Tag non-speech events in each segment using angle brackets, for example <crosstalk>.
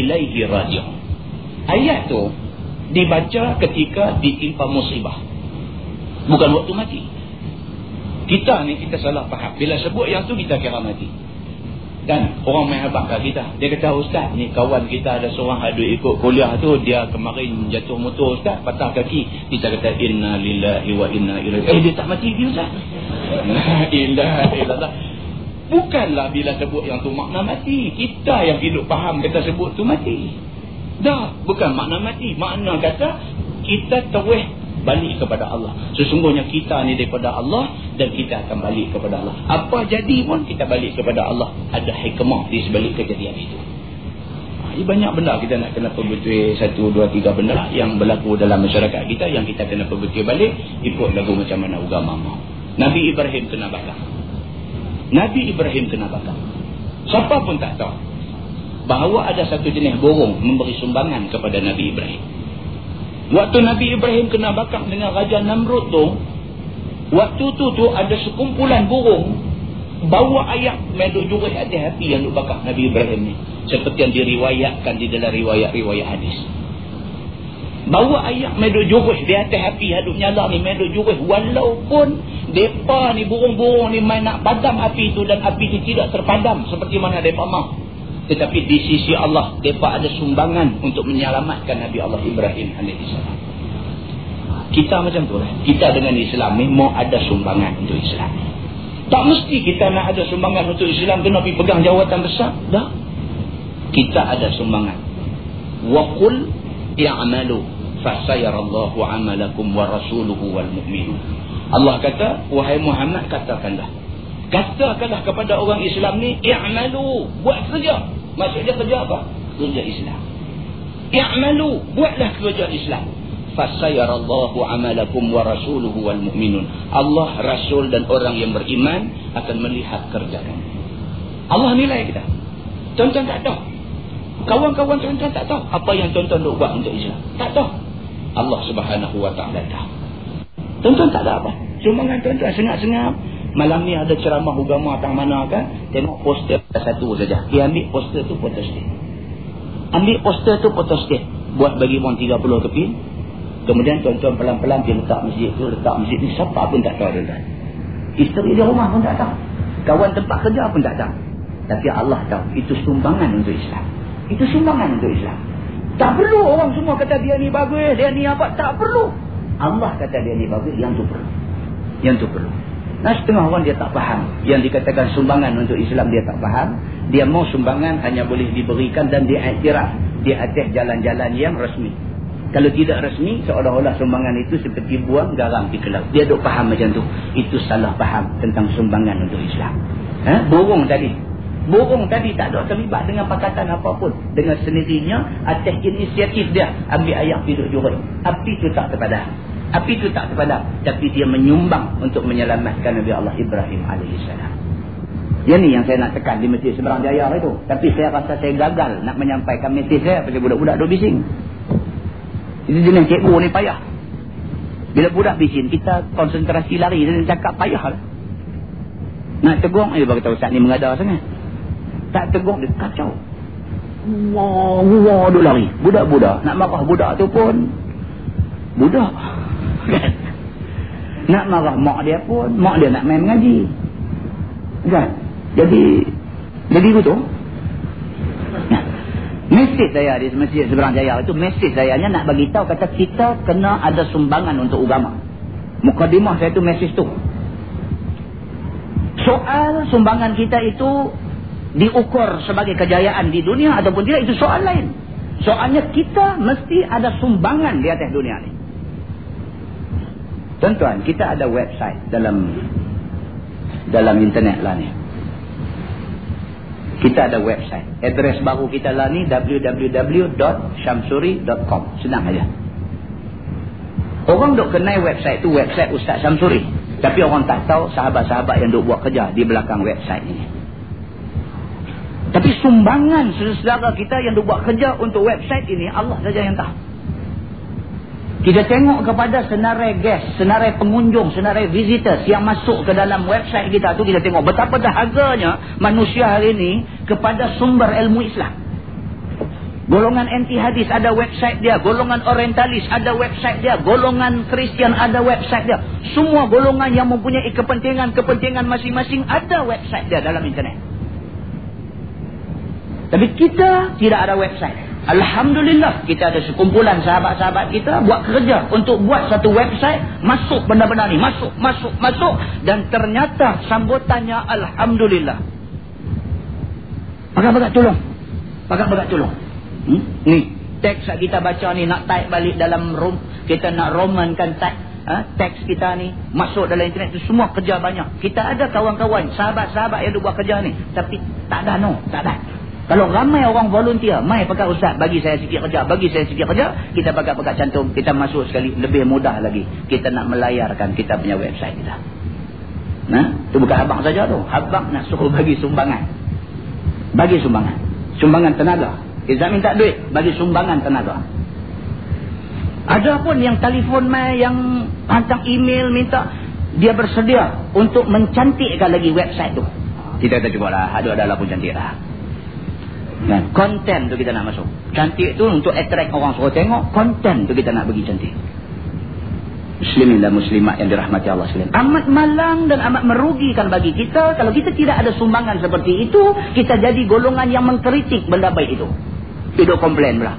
ilaihi raji'un. Ayat tu dibaca ketika ditimpa musibah. Bukan waktu mati. Kita ni kita salah faham. Bila sebut yang tu kita kira mati. Dan orang main habak kat kita. Dia kata ustaz ni kawan kita ada seorang ada ikut kuliah tu. Dia kemarin jatuh motor ustaz. Patah kaki. Kita kata inna lillahi wa inna ilaihi. Eh dia tak mati dia ustaz. <laughs> Inna illallah. Bukanlah bila sebut yang tu makna mati. Kita yang hidup faham kita sebut tu mati. Dah. Bukan makna mati. Makna kata kita terweh balik kepada Allah. Sesungguhnya kita ni daripada Allah dan kita akan balik kepada Allah. Apa jadi pun kita balik kepada Allah. Ada hikmah di sebalik kejadian itu. Ini ha, banyak benda kita nak kena perbetul satu, dua, tiga benda yang berlaku dalam masyarakat kita yang kita kena perbetul balik ikut lagu macam mana agama. Nabi Ibrahim kena bakar. Nabi Ibrahim kena bakar. Siapa pun tak tahu bahawa ada satu jenis burung memberi sumbangan kepada Nabi Ibrahim. Waktu Nabi Ibrahim kena bakar dengan Raja Namrud tu, waktu tu tu ada sekumpulan burung bawa ayat meduk jurih atas hati yang duk bakar Nabi Ibrahim ni. Seperti yang diriwayatkan di dalam riwayat-riwayat hadis. Bawa ayat meduk jurih di atas hati haduk nyala ni meduk jurih. Walaupun mereka ni burung-burung ni main nak padam api tu dan api tu tidak terpadam seperti mana mereka mahu. Tetapi di sisi Allah, mereka ada sumbangan untuk menyelamatkan Nabi Allah Ibrahim AS. Kita macam tu lah. Kita dengan Islam ni mau ada sumbangan untuk Islam. Tak mesti kita nak ada sumbangan untuk Islam kena pergi pegang jawatan besar. Dah. Kita ada sumbangan i'malu fasayarallahu amalakum wa rasuluhu wal mu'minun. Allah kata, wahai Muhammad katakanlah. Katakanlah kepada orang Islam ni i'malu, buat kerja. Maksudnya kerja apa? Kerja Islam. I'malu, buatlah kerja Islam. Fasayarallahu amalakum wa rasuluhu wal mu'minun. Allah rasul dan orang yang beriman akan melihat kerja kamu. Allah nilai kita. Tuan-tuan tak tahu Kawan-kawan tuan-tuan tak tahu apa yang tuan-tuan nak buat untuk Islam. Tak tahu. Allah subhanahu wa ta'ala tahu. Tuan-tuan tak tahu apa. Cuma dengan tuan-tuan sengap-sengap. Malam ni ada ceramah agama tang mana kan? Tengok poster satu saja. Dia ambil poster tu foto state. Ambil poster tu foto state. Buat bagi orang 30 keping. Kemudian tuan-tuan pelan-pelan dia letak masjid tu. Letak masjid ni siapa pun tak tahu tuan Isteri dia rumah pun tak tahu. Kawan tempat kerja pun tak tahu. Tapi Allah tahu. Itu sumbangan untuk Islam. Itu sumbangan untuk Islam. Tak perlu orang semua kata dia ni bagus. Dia ni apa. Tak perlu. Allah kata dia ni bagus. Yang tu perlu. Yang tu perlu. Nah setengah orang dia tak faham. Yang dikatakan sumbangan untuk Islam dia tak faham. Dia mau sumbangan hanya boleh diberikan dan diiktiraf di atas jalan-jalan yang resmi. Kalau tidak resmi, seolah-olah sumbangan itu seperti buang garam di kelab. Dia duk faham macam tu. Itu salah faham tentang sumbangan untuk Islam. Ha? Burung tadi. Burung tadi tak ada terlibat dengan pakatan apapun. Dengan sendirinya, atas inisiatif dia, ambil ayat hidup jurut. Api itu tak terpadam. Api itu tak terpadam. Tapi dia menyumbang untuk menyelamatkan Nabi Allah Ibrahim AS. Yang ni yang saya nak tekan di Masjid Seberang Jaya itu. Tapi saya rasa saya gagal nak menyampaikan mesej saya. Pasal budak-budak dua bising. Itu jenis cikgu ni payah. Bila budak bising, kita konsentrasi lari. Dan cakap payah lah. Nak tegur, eh berkata Ustaz ni mengada sangat. Tak tegur, dia kacau. Wah, wah, duk lari. Budak-budak. Nak marah budak tu pun. Budak <laughs> nak marah mak dia pun mak dia nak main mengaji kan jadi jadi begitu nah, <laughs> mesej saya di masjid seberang jaya itu mesej saya nak bagi tahu kata kita kena ada sumbangan untuk agama mukadimah saya itu mesej tu soal sumbangan kita itu diukur sebagai kejayaan di dunia ataupun tidak itu soal lain soalnya kita mesti ada sumbangan di atas dunia ini Tuan-tuan, kita ada website dalam dalam internet lah ni. Kita ada website. Address baru kita lah ni www.shamsuri.com. Senang aja. Orang duk kenal website tu website Ustaz Syamsuri. Tapi orang tak tahu sahabat-sahabat yang duk buat kerja di belakang website ini. Tapi sumbangan saudara kita yang buat kerja untuk website ini Allah saja yang tahu. Kita tengok kepada senarai guest, senarai pengunjung, senarai visitors yang masuk ke dalam website kita tu kita tengok betapa dahaganya manusia hari ini kepada sumber ilmu Islam. Golongan anti hadis ada website dia. Golongan orientalis ada website dia. Golongan Kristian ada website dia. Semua golongan yang mempunyai kepentingan-kepentingan masing-masing ada website dia dalam internet. Tapi kita tidak ada website. Alhamdulillah kita ada sekumpulan sahabat-sahabat kita buat kerja untuk buat satu website. Masuk benda-benda ni. Masuk, masuk, masuk. Dan ternyata sambutannya Alhamdulillah. Pakat-pakat tolong. Pakat-pakat tolong. Hmm? Ni, teks yang kita baca ni nak type balik dalam room. Kita nak romankan teks. Ha? Teks kita ni masuk dalam internet tu semua kerja banyak. Kita ada kawan-kawan, sahabat-sahabat yang buat kerja ni. Tapi tak ada no, tak ada. Kalau ramai orang volunteer, mai pakai ustaz, bagi saya sikit kerja, bagi saya sikit kerja, kita pakai-pakai cantum, kita masuk sekali, lebih mudah lagi. Kita nak melayarkan kita punya website kita. Nah, tu bukan abang saja tu. Abang nak suruh <laughs> bagi sumbangan. Bagi sumbangan. Sumbangan tenaga. Kita minta duit bagi sumbangan tenaga. Ada pun yang telefon mai yang hantar email minta dia bersedia untuk mencantikkan lagi website tu. Kita kata cuba lah. Ada adalah pun cantik lah. Kan? Konten tu kita nak masuk. Cantik tu untuk attract orang suruh tengok. Konten tu kita nak bagi cantik. Muslimin dan muslimat yang dirahmati Allah sekalian. Amat malang dan amat merugikan bagi kita. Kalau kita tidak ada sumbangan seperti itu. Kita jadi golongan yang mengkritik benda baik itu. Tidur komplain pula.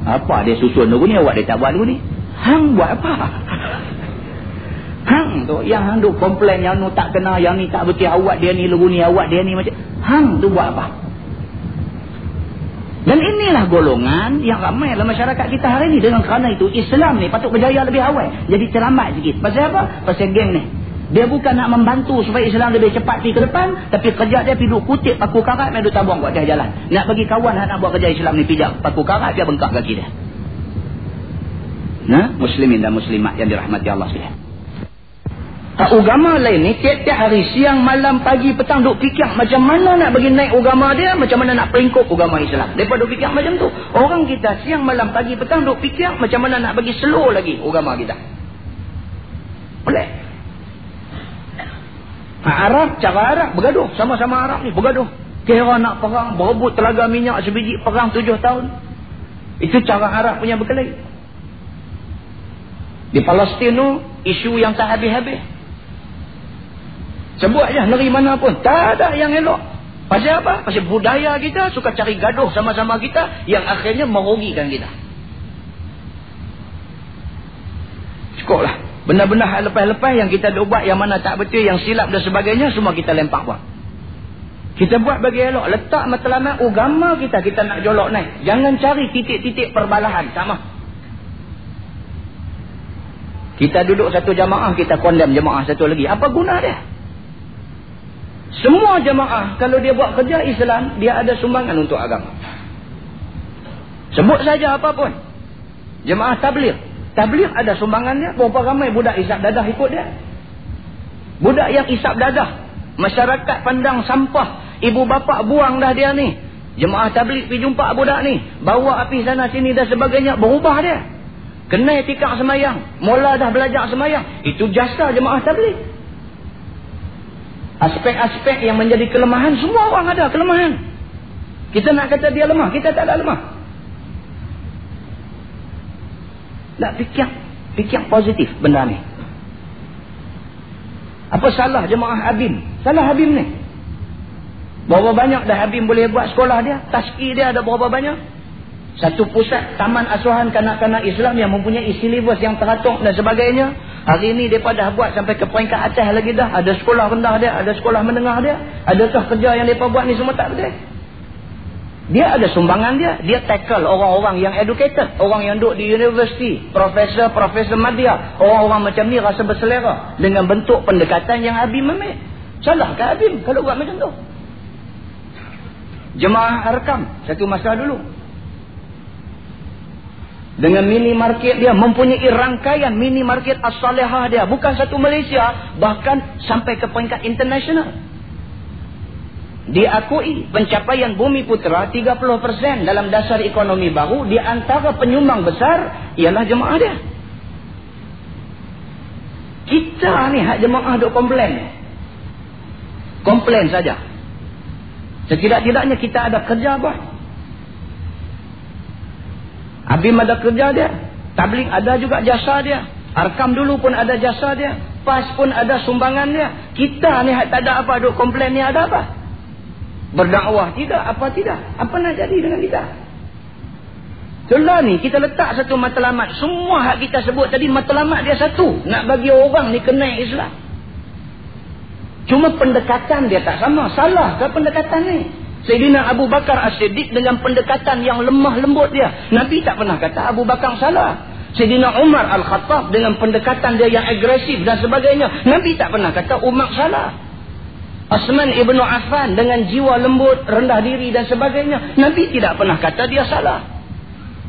Apa dia susun dulu ni, awak dia tak buat dulu ni. Hang buat apa? <laughs> Hang tu, yang hang tu komplain, yang tu tak kena, yang ni tak betul, awak dia ni lugu ni, awak dia ni macam. Hang tu buat apa? Dan inilah golongan yang ramai dalam masyarakat kita hari ni. Dengan kerana itu, Islam ni patut berjaya lebih awal. Jadi terlambat sikit. Pasal apa? Pasal geng ni. Dia bukan nak membantu supaya Islam lebih cepat pergi ke depan. Tapi kerja dia pergi kutip paku karat dan duduk tabung buat jalan. Nak bagi kawan nak buat kerja Islam ni pijak paku karat dia bengkak kaki dia. Nah, muslimin dan muslimat yang dirahmati Allah sekalian. Agama lain ni tiap-tiap hari siang, malam, pagi, petang duk fikir macam mana nak bagi naik agama dia, macam mana nak peringkup agama Islam. Depa duk fikir macam tu. Orang kita siang, malam, pagi, petang duk fikir macam mana nak bagi slow lagi agama kita. Boleh. Ha, Arab, cara Arab bergaduh. Sama-sama Arab ni bergaduh. Kira nak perang, berebut telaga minyak sebiji perang tujuh tahun. Itu cara Arab punya berkelahi. Di Palestin tu, isu yang tak habis-habis. Sebut je, negeri mana pun. Tak ada yang elok. Pasal apa? Pasal budaya kita suka cari gaduh sama-sama kita yang akhirnya merugikan kita. Cukuplah. Benda-benda hal lepas-lepas yang kita buat yang mana tak betul, yang silap dan sebagainya, semua kita lempar buat. Kita buat bagi elok. Letak matlamat agama kita, kita nak jolok naik. Jangan cari titik-titik perbalahan. Sama. Kita duduk satu jamaah, kita kondem jamaah satu lagi. Apa guna dia? Semua jamaah, kalau dia buat kerja Islam, dia ada sumbangan untuk agama. Sebut saja apapun. Jemaah tabligh. Tabligh ada sumbangannya. Berapa ramai budak isap dadah ikut dia. Budak yang isap dadah. Masyarakat pandang sampah. Ibu bapa buang dah dia ni. Jemaah tabligh pergi jumpa budak ni. Bawa api sana sini dan sebagainya. Berubah dia. Kenai tikak semayang. Mula dah belajar semayang. Itu jasa jemaah tabligh. Aspek-aspek yang menjadi kelemahan. Semua orang ada kelemahan. Kita nak kata dia lemah. Kita tak ada lemah. Tak fikir. Fikir positif benda ni. Apa salah jemaah Habib? Salah Habib ni. Berapa banyak dah Habib boleh buat sekolah dia? Taski dia ada berapa banyak? Satu pusat taman asuhan kanak-kanak Islam yang mempunyai silibus yang teratur dan sebagainya. Hari ini mereka dah buat sampai ke peringkat atas lagi dah. Ada sekolah rendah dia, ada sekolah menengah dia. Adakah kerja yang mereka buat ni semua tak betul? Dia ada sumbangan dia. Dia tackle orang-orang yang educated. Orang yang duduk di universiti. Profesor-profesor madya. Orang-orang macam ni rasa berselera. Dengan bentuk pendekatan yang Habib memik. Salah ke Habib kalau buat macam tu? Jemaah Arkam. Satu masa dulu. Dengan minimarket dia. Mempunyai rangkaian minimarket as-salihah dia. Bukan satu Malaysia. Bahkan sampai ke peringkat international diakui pencapaian bumi putra 30% dalam dasar ekonomi baru di antara penyumbang besar ialah jemaah dia kita ni hak jemaah duk komplain komplain saja setidak-tidaknya kita ada kerja buat Abim ada kerja dia. Tablik ada juga jasa dia. Arkam dulu pun ada jasa dia. PAS pun ada sumbangan dia. Kita ni tak ada apa duk komplain ni ada apa? Berdakwah tidak, apa tidak? Apa nak jadi dengan kita? Itulah ni, kita letak satu matlamat. Semua hak kita sebut tadi matlamat dia satu. Nak bagi orang ni kenal Islam. Cuma pendekatan dia tak sama. Salah ke pendekatan ni? Sayyidina Abu Bakar As-Siddiq dengan pendekatan yang lemah lembut dia. Nabi tak pernah kata Abu Bakar salah. Sayyidina Umar Al-Khattab dengan pendekatan dia yang agresif dan sebagainya. Nabi tak pernah kata Umar salah. Asman Ibn Affan dengan jiwa lembut, rendah diri dan sebagainya. Nabi tidak pernah kata dia salah.